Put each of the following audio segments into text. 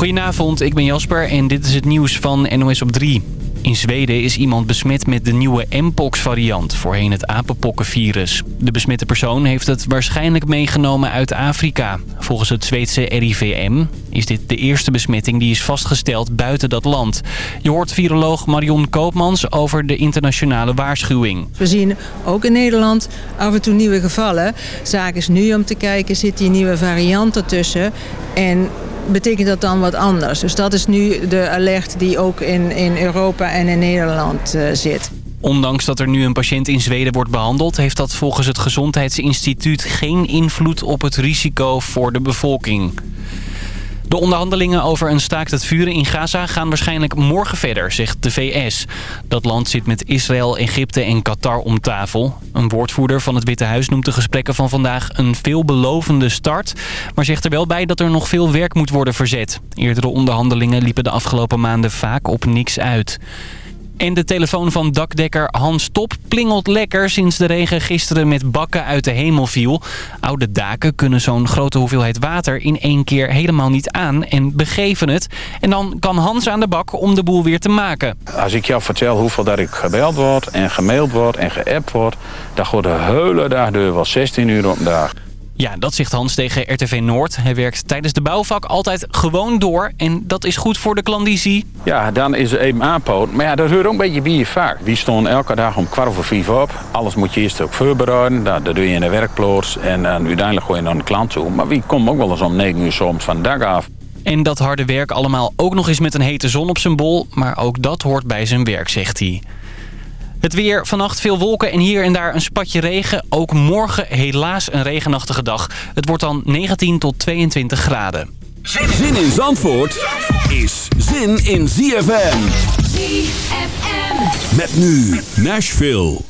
Goedenavond, ik ben Jasper en dit is het nieuws van NOS op 3. In Zweden is iemand besmet met de nieuwe Mpox-variant, voorheen het apenpokkenvirus. De besmette persoon heeft het waarschijnlijk meegenomen uit Afrika. Volgens het Zweedse RIVM is dit de eerste besmetting die is vastgesteld buiten dat land. Je hoort viroloog Marion Koopmans over de internationale waarschuwing. We zien ook in Nederland af en toe nieuwe gevallen. Zaak is nu om te kijken, zit die nieuwe variant ertussen? En betekent dat dan wat anders? Dus dat is nu de alert die ook in, in Europa en in Nederland uh, zit. Ondanks dat er nu een patiënt in Zweden wordt behandeld... heeft dat volgens het Gezondheidsinstituut geen invloed op het risico voor de bevolking. De onderhandelingen over een staakt het vuren in Gaza gaan waarschijnlijk morgen verder, zegt de VS. Dat land zit met Israël, Egypte en Qatar om tafel. Een woordvoerder van het Witte Huis noemt de gesprekken van vandaag een veelbelovende start... maar zegt er wel bij dat er nog veel werk moet worden verzet. Eerdere onderhandelingen liepen de afgelopen maanden vaak op niks uit. En de telefoon van dakdekker Hans Top plingelt lekker sinds de regen gisteren met bakken uit de hemel viel. Oude daken kunnen zo'n grote hoeveelheid water in één keer helemaal niet aan en begeven het. En dan kan Hans aan de bak om de boel weer te maken. Als ik jou vertel hoeveel dat ik gebeld word en gemaild word en geappt word... dan gaat de hele dag door wel 16 uur op de dag. Ja, dat zegt Hans tegen RTV Noord. Hij werkt tijdens de bouwvak altijd gewoon door. En dat is goed voor de klandizie. Ja, dan is het even aanpoot. Maar ja, dat hoort ook een beetje bij je vaak. Wie stond elke dag om kwart over vijf op. Alles moet je eerst ook voorbereiden. Dat, doe je in de werkplaats. En uh, uiteindelijk gooi je naar de klant toe. Maar wie komt ook wel eens om negen uur soms van de dag af. En dat harde werk allemaal ook nog eens met een hete zon op zijn bol. Maar ook dat hoort bij zijn werk, zegt hij. Het weer, vannacht veel wolken en hier en daar een spatje regen. Ook morgen helaas een regenachtige dag. Het wordt dan 19 tot 22 graden. Zin in Zandvoort is zin in ZFM. ZFM. Met nu Nashville.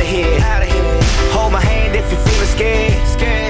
Out of here. Hold my hand if you're feeling scared. We're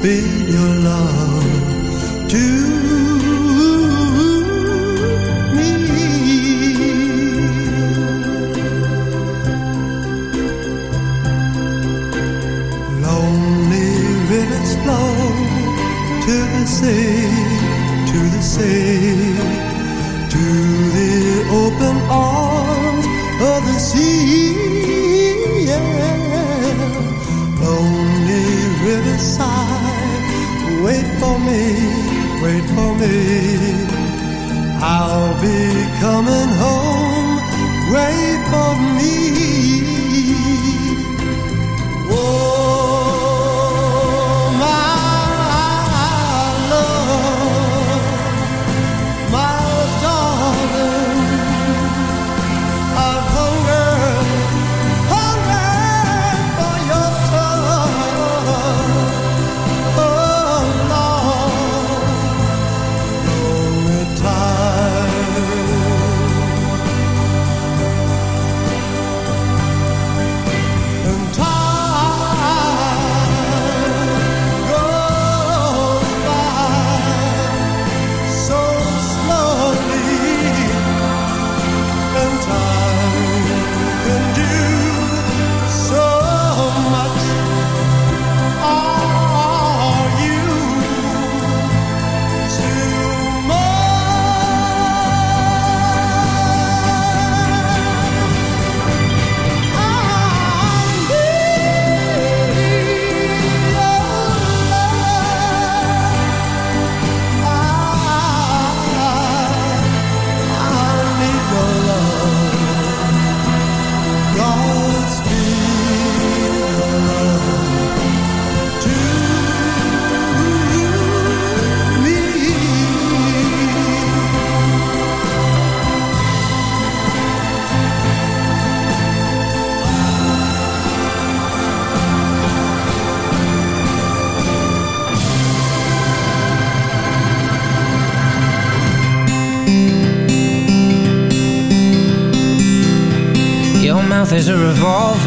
Be your love. To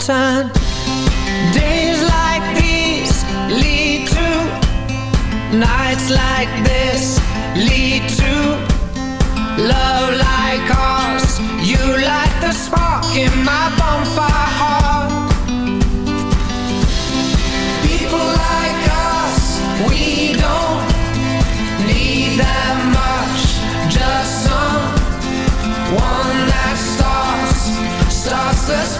Turn. Days like these lead to nights like this lead to love like ours. You light the spark in my bonfire heart. People like us, we don't need that much. Just someone that starts, starts the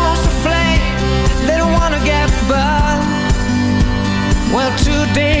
today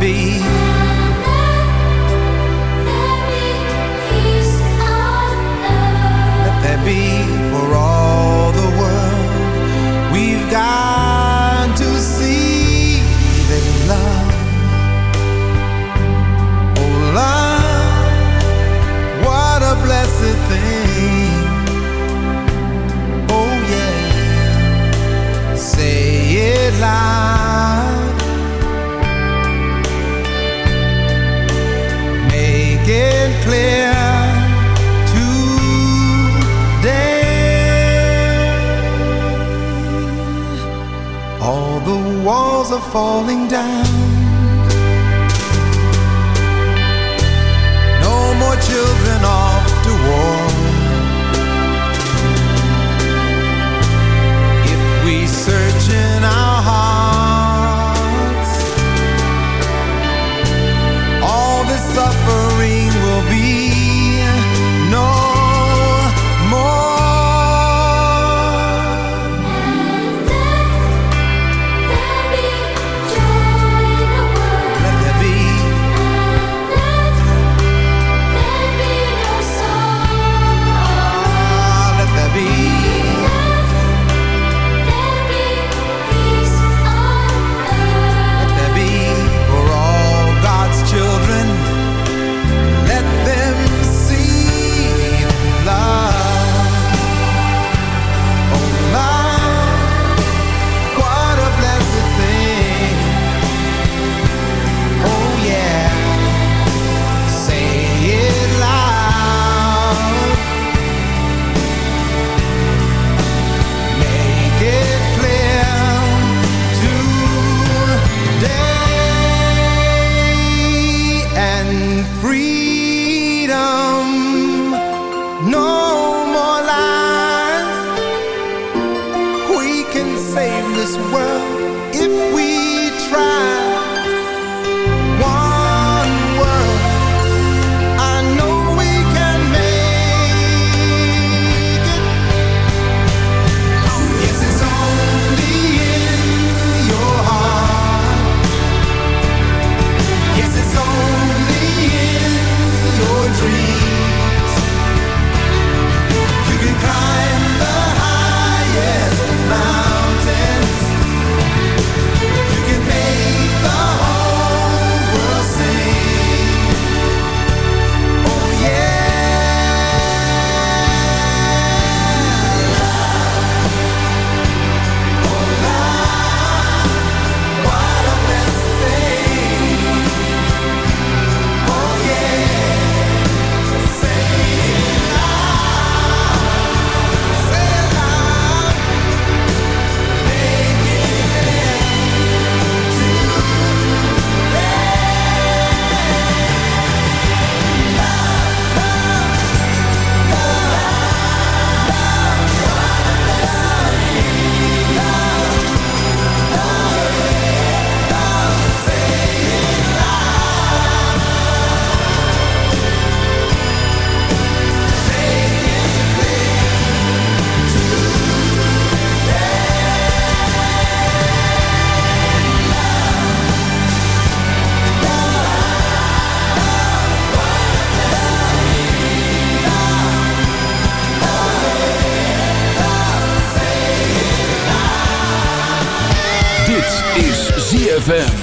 Be ZFM.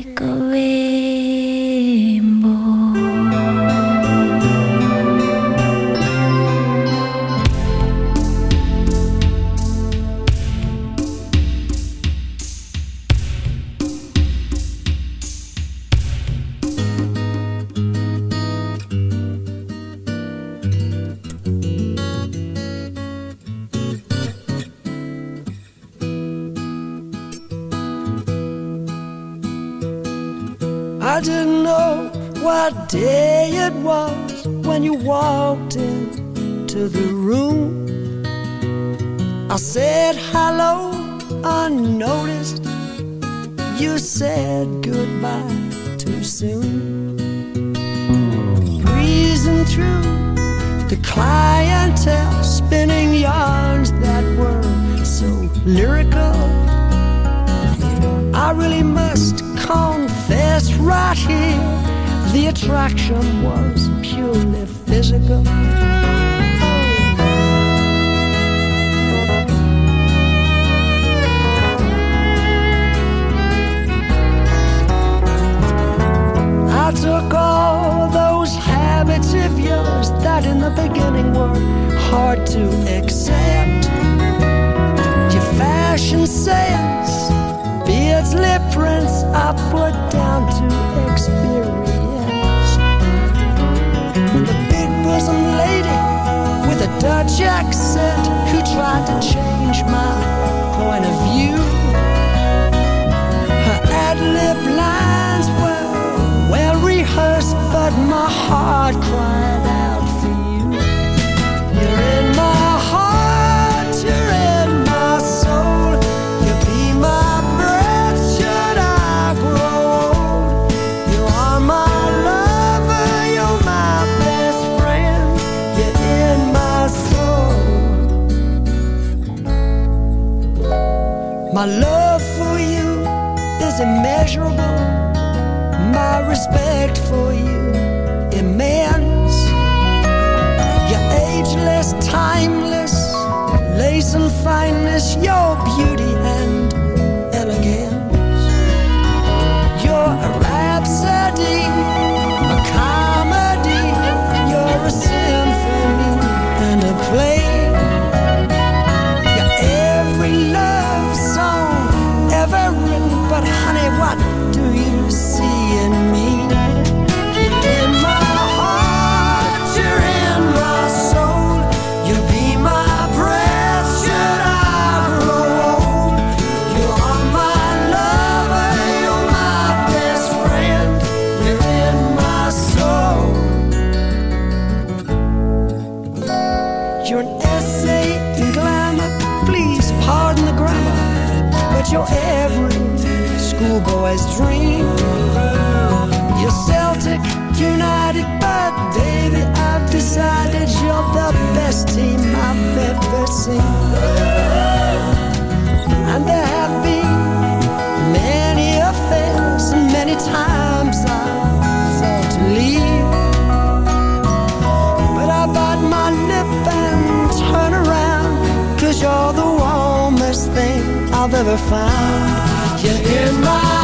Like a rainbow. never found you in my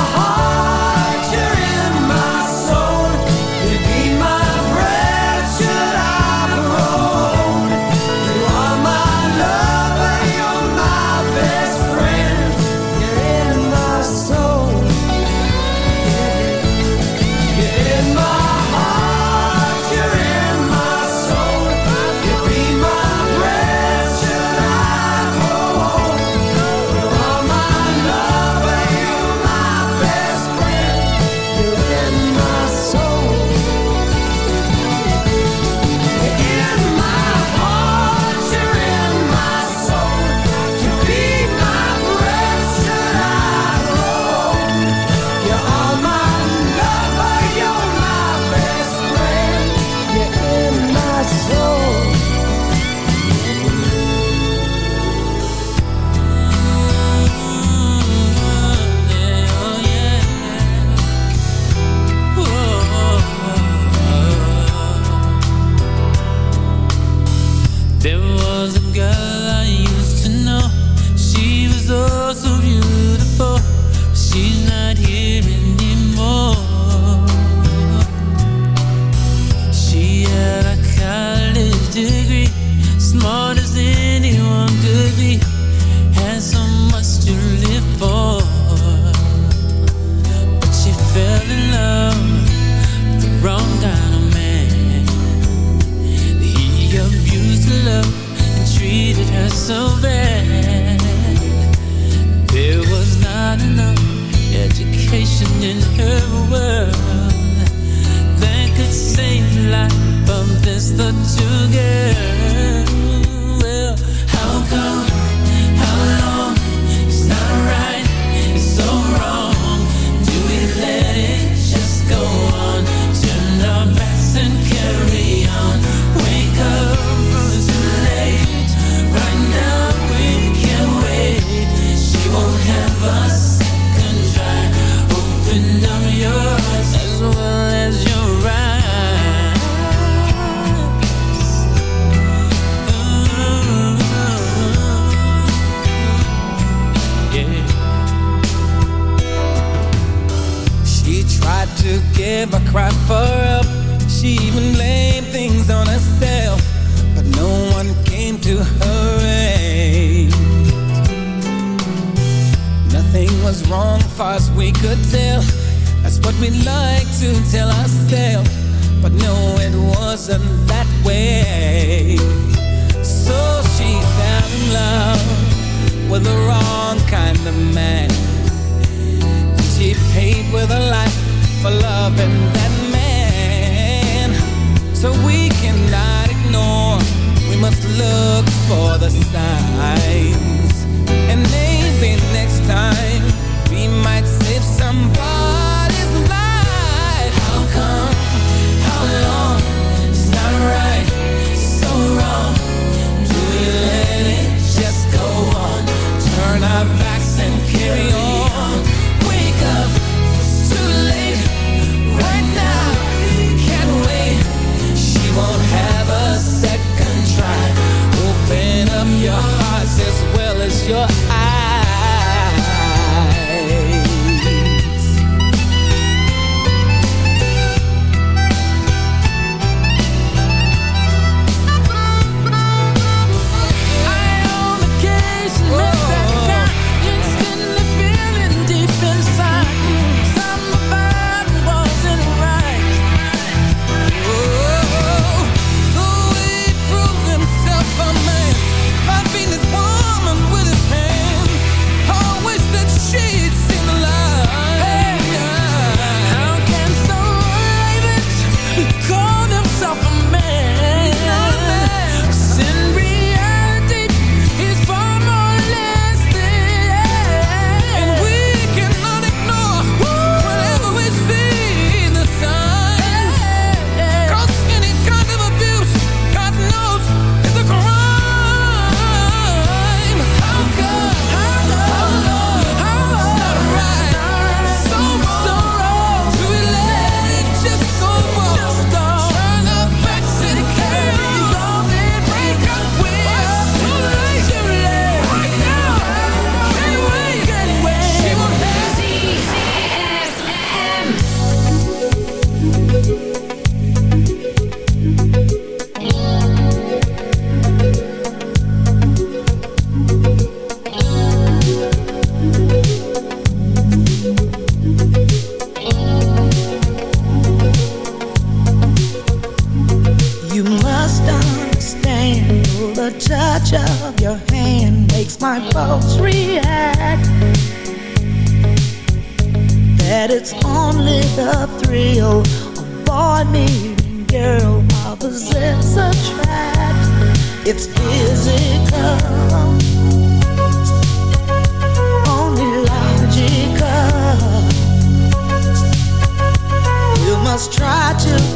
try to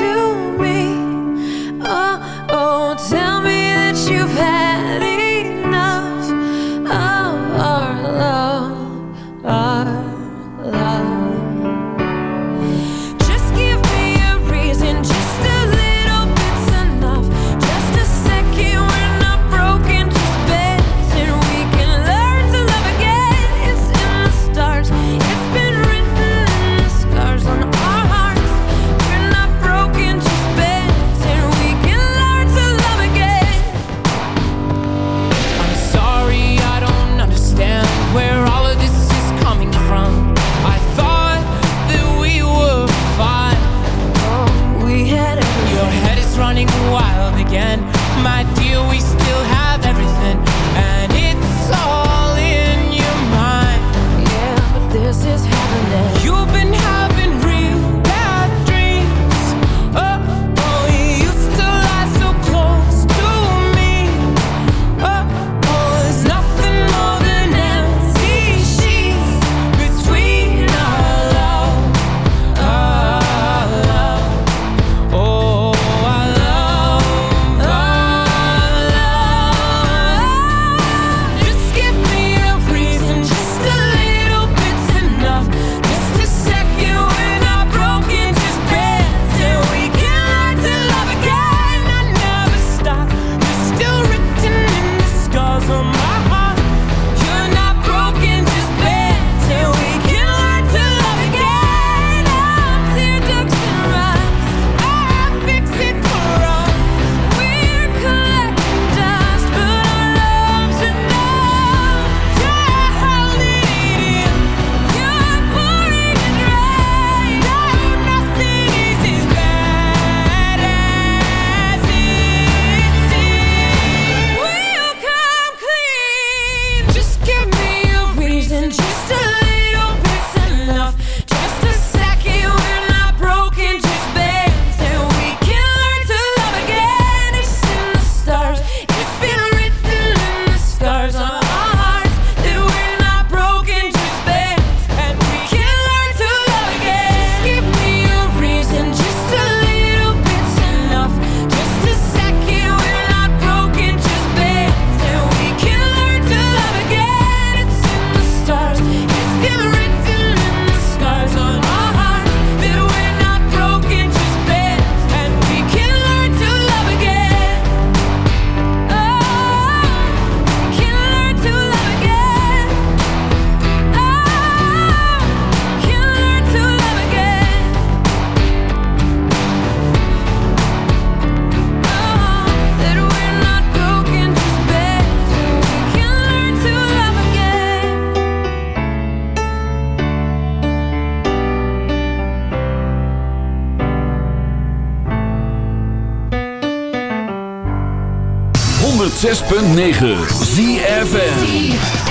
106.9 ZFN